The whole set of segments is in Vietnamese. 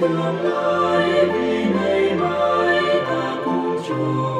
tương lai vì ngày mai ta cùng chung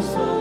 Sống.